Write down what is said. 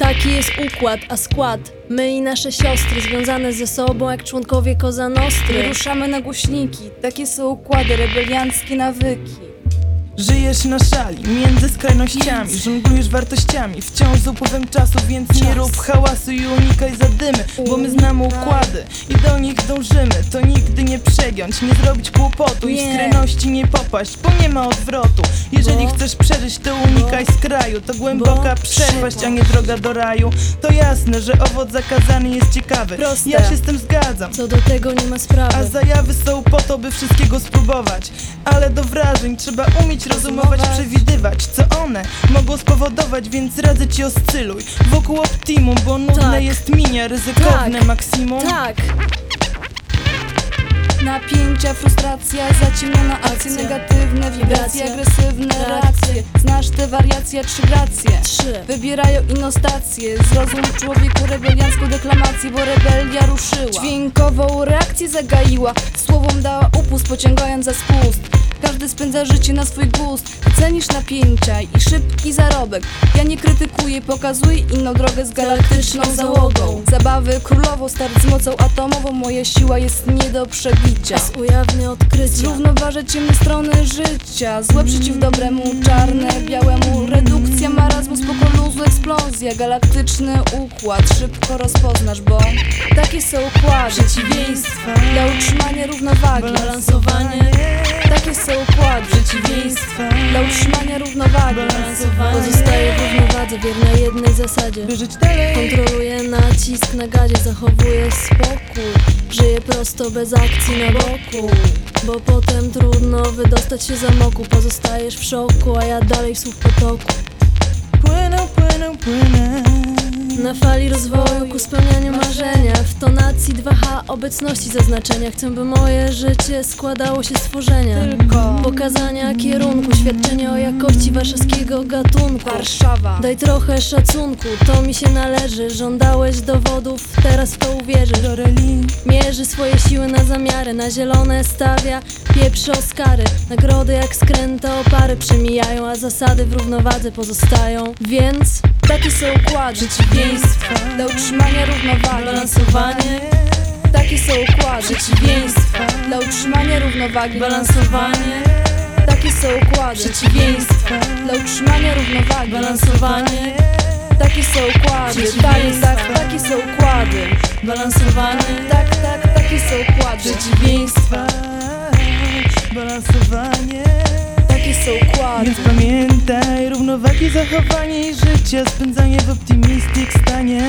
Taki jest układ, a skład. My i nasze siostry związane ze sobą jak członkowie Koza Nostry. Ruszamy na głośniki, takie są układy, rebelianckie nawyki. Żyjesz na szali, między skrajnościami Żonglujesz wartościami, wciąż z upływem czasu Więc nie rób hałasu i unikaj zadymy Bo my znamy układy i do nich dążymy. To nigdy nie przegiąć, nie zrobić kłopotu I w skrajności nie popaść, bo nie ma odwrotu. Jeżeli chcesz przeżyć, to unikaj z kraju To głęboka Bo przepaść, a nie droga do raju. To jasne, że owoc zakazany jest ciekawy. Ja się z tym zgadzam. Co do tego nie ma sprawy. A zajawy są po to, by wszystkiego spróbować. Ale do wrażeń trzeba umieć rozumować, przewidywać Co one mogą spowodować, więc radzę ci oscyluj Wokół optimum, bo nudne Tak. jest minia Ryzykowne Tak. maksimum Tak, Napięcia, frustracja, zaciemniona akcja, negatywne wibracje, agresywne Reakcje. Znasz te wariacje czy gracje? trzy Wybierają inostacje, zrozum człowieku rebeliancką deklamację, bo rebelia ruszyła. Dźwiękową reakcję zagaiła, słowom dała upust, pociągając za spust. Każdy spędza życie na swój gust, cenisz napięcia i szybki zarobek. Ja nie krytykuję, pokazuję inną drogę z galaktyczną załogą. Zabawy królową, start z mocą atomową, moja siła jest nie do przebicia. Czas ujawnia odkrycia. Zrównoważę ciemne strony życia. Złe przeciw dobremu, czarne białemu. Redukcja, marazmu, spoko luzu, eksplozja. Galaktyczny układ, szybko rozpoznasz, bo Takie są układy, Przeciwieństwa. Dla utrzymania równowagi. Balansowanie. Takie są układy, Przeciwieństwa. Dla utrzymania równowagi. Pozostaje w równowadze, wierna jednej zasadzie. By żyć dalej. Kontroluje nacisk na gazie, zachowuje spokój. Żyje prosto, bez akcji na boku. Bo potem trudno wydostać się z amoku Pozostajesz w szoku, a ja dalej w słów potoku. Płynę, płynę, płynę Na fali rozwoju ku spełnianiu marzenia. W tonacji 2H obecności zaznaczenia. Chcę, by moje życie składało się z tworzenia. Tylko. Pokazania kierunku, świadczenia o jakości warszawskiego gatunku. Warszawa. Daj trochę szacunku, to mi się należy. Żądałeś dowodów, teraz w to uwierzysz. Mierzy swoje siły na zamiary, na zielone stawia Pieprzy Oskary, nagrody jak skręte opary Przemijają, a zasady w równowadze pozostają. Więc Takie są układy, Przeciwieństwa Dla utrzymania równowagi. Balansowanie, Takie są układy Przeciwieństwa. Dla utrzymania równowagi. Balansowanie, Takie są układy Przeciwieństwa. Dla utrzymania równowagi. Balansowanie, Takie są układy. Tak, tak, takie są układy. Balansowanie. Tak, tak, takie są układy. Przeciwieństwa. Balansowanie Są Więc pamiętaj, równowagi, zachowanie i życie Spędzanie w optymistyk stanie